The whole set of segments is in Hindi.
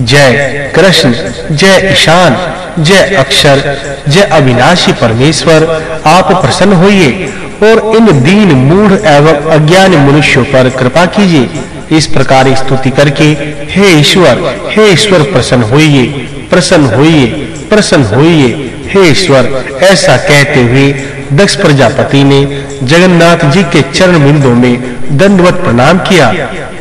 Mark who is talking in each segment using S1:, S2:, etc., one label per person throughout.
S1: जय कृष्ण, जय ईशान, जय अक्षर, जय अविनाशी परमेश्वर, आप प्रसन्न होइए और इन दीन मूढ़ एवं अज्ञानी मनुष्यों पर कृपा कीजिए। इस प्रकार स्तुति करके हे ईश्वर हे ईश्वर प्रसन्न होइए प्रसन्न होइए प्रसन्न होइए। हे ईश्वर, ऐसा कहते हुए दक्ष प्रजापति ने जगन्नाथ जी के चरण बिंदों में दंडवत प्रणाम किया।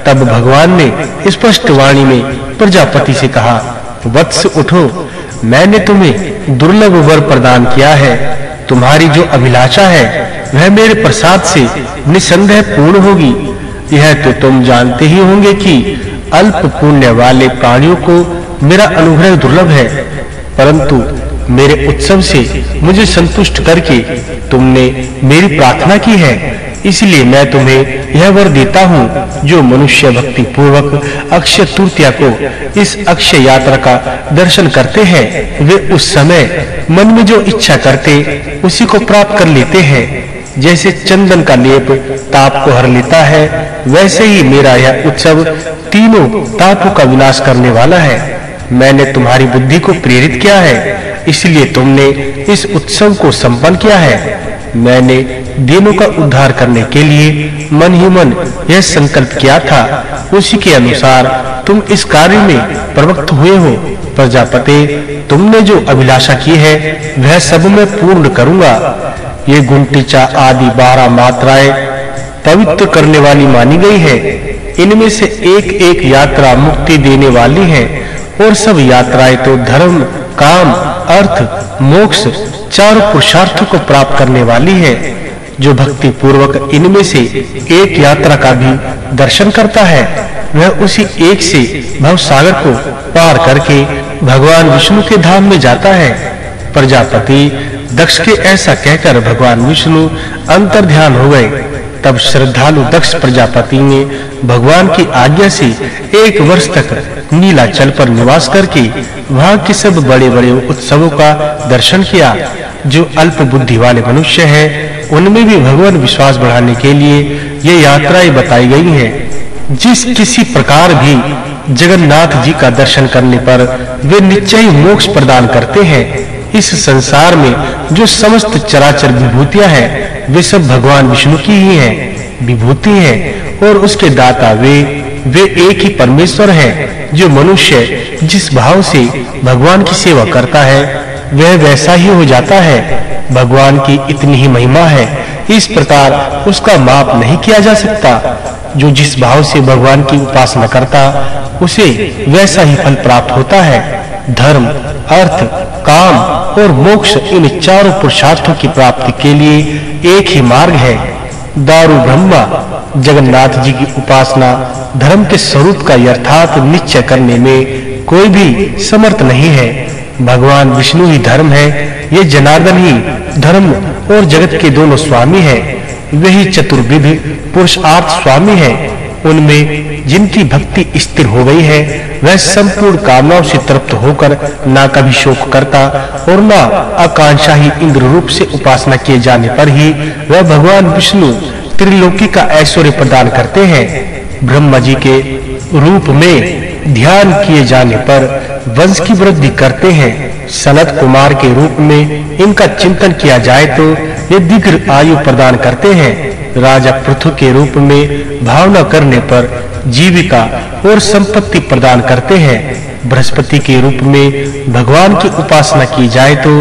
S1: तब भगवान ने स्पष्ट वाणी में प्रजापति से कहा, वत्स उठो, मैंने तुम्हें दुर्लभ वर प्रदान किया है। तुम्हारी जो अभिलाषा है, वह मेरे प्रसाद से निसंदेह पूर्ण होगी। यह तो तुम जानते ही होंगे कि अल्प पुण्य वाले प्राणियों को मेरा अनुग्रह दुर्लभ है। परंतु मेरे उत्सव से मुझे संतुष्ट करके तुमने मेरी प्रार्थना की है। इसलिए मैं तुम्हें यह वर देता हूँ, जो मनुष्य भक्ति पूर्वक अक्षय तृतीया को इस अक्षय यात्रा का दर्शन करते हैं, वे उस समय मन में जो इच्छा करते, उसी को प्राप्त कर लेते हैं। जैसे चंदन का लेप ताप को हर लेता है, वैसे ही मेरा यह उत्सव तीनों तापों का विनाश करने वाला है। मैंने तुम्हारी बुद्धि को प्रेरित किया है, इसलिए तुमने इस उत्सव को संपन्न किया है। मैंने दिनों का उद्धार करने के लिए मन ही मन यह संकल्प किया था। उसी के अनुसार तुम इस कार्य में प्रवक्त हुए हो। प्रजापति, तुमने जो अभिलाषा की है, वह सब मैं पूर्ण करूँगा। ये गुंटिचा आदि बारह मात्राएँ पवित्र करने वाली मानी गई है। इनमें से एक एक यात्रा मुक्ति देने वाली है। और सब यात्राएँ तो धर्म काम, अर्थ, मोक्ष चार पुरुषार्थों को प्राप्त करने वाली है, जो भक्ति पूर्वक इनमें से एक यात्रा का भी दर्शन करता है, वह उसी एक से भव सागर को पार करके भगवान विष्णु के धाम में जाता है। प्रजापति दक्ष के ऐसा कहकर भगवान विष्णु अंतर ध्यान हो गए। तब श्रद्धालु दक्ष प्रजापति ने भगवान की आज्ञा से एक वर्ष तक नीलाचल पर निवास करके वहाँ के सब बड़े-बड़े उत्सवों का दर्शन किया, जो अल्प बुद्धि वाले मनुष्य हैं, उनमें भी भगवान विश्वास बढ़ाने के लिए ये यात्राएँ बताई गई हैं। जिस किसी प्रकार भी जगन्नाथ जी का दर्शन करने पर वे निश्चय मोक्ष प्रदान करते हैं। इस संसार में जो समस्त चराचर विभूतियाँ हैं, वे सब भगवान विष्णु की ही हैं, विभूति हैं, और उसके दाता वे वे एक ही परमेश्वर हैं, जो मनुष्य जिस भाव से भगवान की सेवा करता है, वह वैसा ही हो जाता है। भगवान की इतनी ही महिमा है, इस प्रकार उसका माप नहीं किया जा सकता। जो जिस भाव से भगवान की उपासना करता, उसे वैसा ही फल प्राप्त होता है। धर्म, अर्थ, काम और मोक्ष इन चारों पुरुषार्थों की प्राप्ति के लिए एक ही मार्ग है। दारु ब्रह्मा जगन्नाथ जी की उपासना, धर्म के स्वरूप का यथार्थ निश्चय करने में कोई भी समर्थ नहीं है। भगवान विष्णु ही धर्म है, ये जनार्दन ही धर्म और जगत के दोनों स्वामी हैं। वही चतुर्विध पुरुषार्थ स्वामी हैं। उनमें जिनकी भक्ति स्थिर हो गई है, वह संपूर्ण कामनाओं से तृप्त होकर ना कभी शोक करता और ना आकांक्षा ही इंद्र रूप से उपासना किए जाने पर ही वह भगवान विष्णु त्रिलोकी का ऐश्वर्य प्रदान करते हैं। ब्रह्मा जी के रूप में ध्यान किए जाने पर वंश की वृद्धि करते हैं। सनत कुमार के रूप में इनका चिंतन किया जाए तो ये दीर्घ आयु प्रदान करते हैं। राजा पृथु के रूप में भावना करने पर जीविका और संपत्ति प्रदान करते हैं। बृहस्पति के रूप में भगवान की उपासना की जाए तो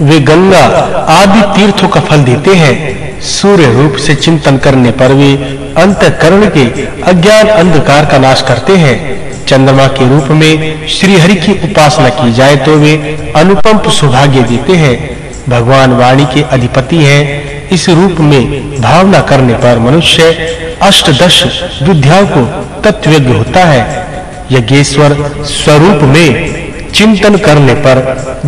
S1: वे गंगा आदि तीर्थों का फल देते हैं। सूर्य रूप से चिंतन करने पर वे अंतःकरण के अज्ञान अंधकार का नाश करते हैं। चंद्रमा के रूप में श्री हरि की उपासना की जाए तो वे अनुपम सौभाग्य देते हैं। भगवान वाणी के अधिपति हैं। इस रूप में भावना करने पर मनुष्य अष्टदश विद्याओं को तत्वज्ञ होता है। यज्ञेश्वर स्वरूप में चिंतन करने पर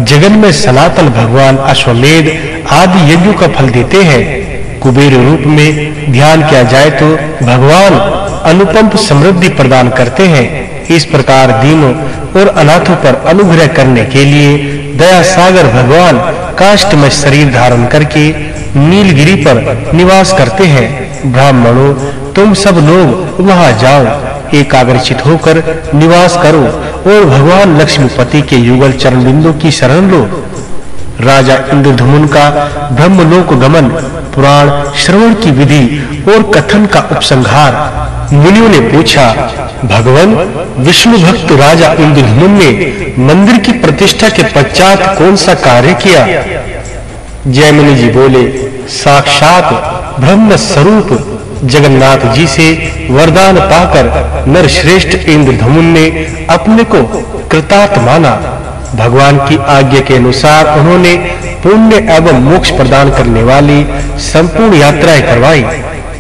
S1: जगन में सनातन भगवान अश्वमेध आदि यज्ञों का फल देते हैं। कुबेर रूप में ध्यान किया जाए तो भगवान अनुपम समृद्धि प्रदान करते हैं। इस प्रकार दीनों और अनाथों पर अनुग्रह करने के लिए दया सागर भगवान काष्ट में शरीर धारण करके नीलगिरी पर निवास करते हैं। ब्राह्मणों, तुम सब लोग वहाँ जाओ, एकाग्रचित होकर निवास करो और भगवान लक्ष्मीपति के युगल चरण बिंदु की शरण लो। राजा इंद्रधमुन का ब्रह्मलोक गमन, पुराण, श्रवण की विधि और कथन का उपसंहार, मुनियों ने पूछा, भगवान, विष्णु भक्त राजा इंद्रधमुन ने मंदिर की प्रतिष्ठा के पश्चात कौन सा कार्य किया? जयमिनी जी बोले साक्षात ब्रह्म स्वरूप जगन्नाथ जी से वरदान पाकर नर श्रेष्ठ इंद्रधमुन ने अपने को कृतार्थ माना। भगवान की आज्ञा के अनुसार उन्होंने पुण्य एवं मोक्ष प्रदान करने वाली संपूर्ण यात्राएँ करवाई।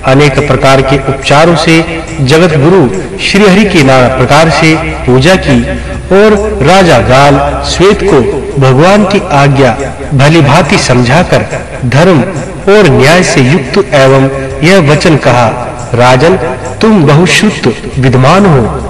S1: अनेक प्रकार के उपचारों से जगत गुरु श्री हरि की नाना प्रकार से पूजा की और राजा गाल श्वेत को भगवान की आज्ञा भली भांति समझाकर धर्म और न्याय से युक्त एवं यह वचन कहा, राजन, तुम बहुशुद्ध, विद्वान हो।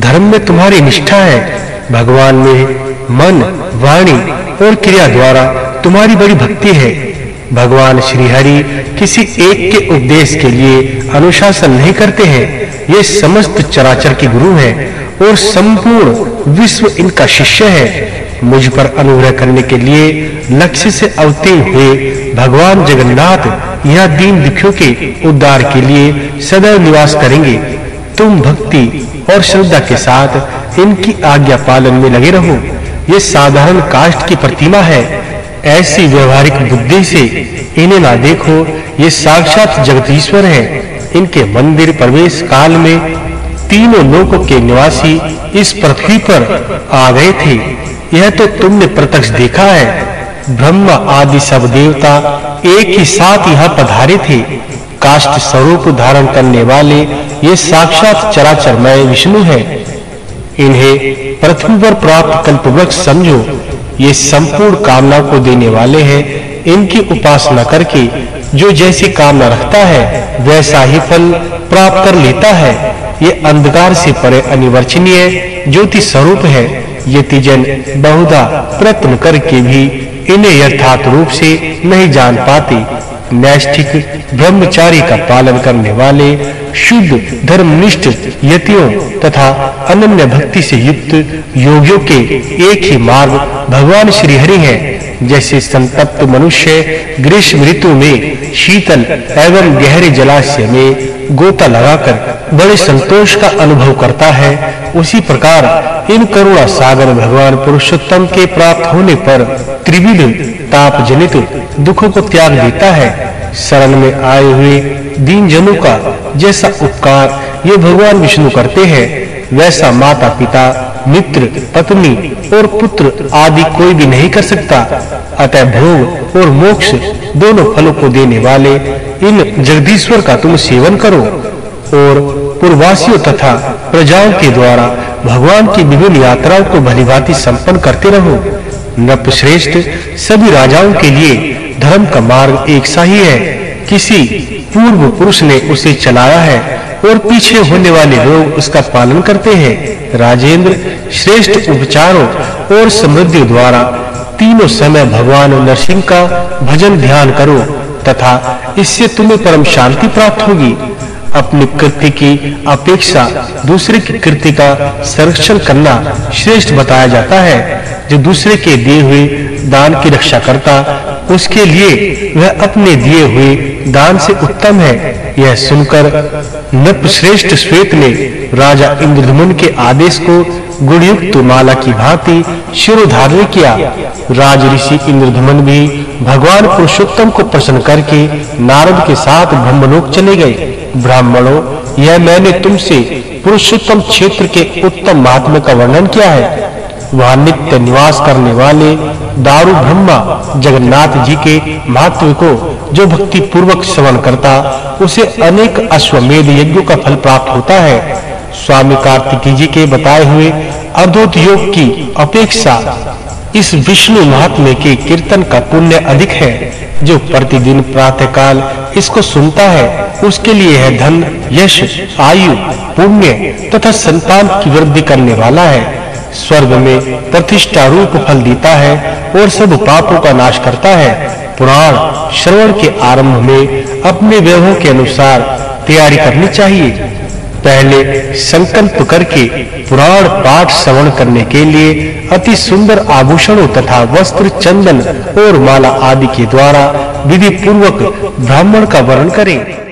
S1: धर्म में तुम्हारी निष्ठा है। भगवान में मन, वाणी और क्रिया द्वारा तुम्हारी बड़ी भक्ति है। भगवान श्री हरि किसी एक के उपदेश के लिए अनुशासन नहीं करते हैं। ये समस्त चराचर के गुरु हैं और संपूर्ण विश्व इनका शिष्य है। मुझ पर अनुग्रह करने के लिए लक्ष्य से अवतीर्ण हुए भगवान जगन्नाथ यह दीन दुखियों के उद्धार के लिए सदैव निवास करेंगे। तुम भक्ति और श्रद्धा के साथ इनकी आज्ञा पालन में लगे रहो। ये साधारण काष्ठ की प्रतिमा है। ऐसी व्यवहारिक बुद्धि से इन्हें ना देखो। ये साक्षात जगदीश्वर है। इनके मंदिर प्रवेश काल में तीनों लोकों के निवासी इस पृथ्वी पर आ गए थे। यह तो तुमने प्रत्यक्ष देखा है। ब्रह्म आदि सब देवता एक ही साथ यहाँ पधारे थे। काष्ठ स्वरूप धारण करने वाले ये साक्षात चराचरमय विष्णु है। इन्हें पृथ्वी पर प्राप्त कल्पवृक्ष समझो। ये संपूर्ण कामना को देने वाले हैं। इनकी उपासना करके जो जैसी कामना रखता है, वैसा ही फल प्राप्त कर लेता है। ये अंधकार से परे अनिवर्चनीय ज्योति स्वरूप है। ये तिजन बहुधा प्रयत्न करके भी इन्हें यथार्थ रूप से नहीं जान पाते। नैष्ठिक ब्रह्मचारी का पालन करने वाले शुद्ध धर्मनिष्ठ यतियों तथा अनन्य भक्ति से युक्त योगियों के एक ही मार्ग भगवान श्री हरि हैं। जैसे संतप्त मनुष्य ग्रीष्म ऋतु में शीतल एवं गहरे जलाशय में गोता लगाकर बड़े संतोष का अनुभव करता है, उसी प्रकार इन करुणा सागर भगवान पुरुषोत्तम के प्राप्त होने पर त्रिविध ताप जनित दुखों को त्याग देता है। शरण में आए हुए दीन जनों का जैसा उपकार ये भगवान विष्णु करते हैं, वैसा माता पिता मित्र, पत्नी और पुत्र आदि कोई भी नहीं कर सकता। अतः भोग और मोक्ष दोनों फलों को देने वाले इन जगदीश्वर का तुम सेवन करो और पूर्वासियों तथा प्रजाओं के द्वारा भगवान की विभिन्न यात्राओं को भलीभांति संपन्न करते रहो। नप श्रेष्ठ सभी राजाओं के लिए धर्म का मार्ग एक सा ही है। किसी पूर्व पुरुष ने उसे चलाया है और पीछे होने वाले लोग उसका पालन करते हैं। राजेंद्र श्रेष्ठ उपचारों और समृद्धि द्वारा तीनों समय भगवान नरसिंह का भजन ध्यान करो, तथा इससे तुम्हें परम शांति प्राप्त होगी। अपनी कृति की अपेक्षा दूसरे की कृति का संरक्षण करना श्रेष्ठ बताया जाता है। जो दूसरे के दिए हुए दान की रक्षा करता, उसके लिए वह अपने दिए हुए दान से उत्तम है। यह सुनकर नप श्रेष्ठ श्वेत ने राजा इंद्रधमुन के आदेश को गुणयुक्त माला की भांति शिरोधारण किया। राज ऋषि इंद्रधमन भी भगवान पुरुषोत्तम को प्रसन्न करके नारद के साथ ब्रह्मलोक चले गए। ब्राह्मणों, यह मैंने तुमसे पुरुषोत्तम क्षेत्र के उत्तम महात्म्य का वर्णन किया है। वहाँ नित्य निवास करने वाले दारू ब्रह्मा जगन्नाथ जी के महत्व को जो भक्ति पूर्वक श्रवण करता, उसे अनेक अश्वमेध यज्ञों का फल प्राप्त होता है। स्वामी कार्तिकी जी के बताए हुए अर्धोत योग की अपेक्षा इस विष्णु महात्म्य के कीर्तन का पुण्य अधिक है। जो प्रतिदिन प्रातः काल इसको सुनता है, उसके लिए है धन, यश, आयु, पुण्य तथा संतान की वृद्धि करने वाला है। स्वर्ग में प्रतिष्ठा रूप फल देता है और सब पापों का नाश करता है। पुराण श्रवण के आरंभ में अपने वैभव के अनुसार तैयारी करनी चाहिए। पहले संकल्प करके पुराण पाठ श्रवण करने के लिए अति सुंदर आभूषणों तथा वस्त्र, चंदन और माला आदि के द्वारा विधि पूर्वक ब्राह्मण का वर्ण करें।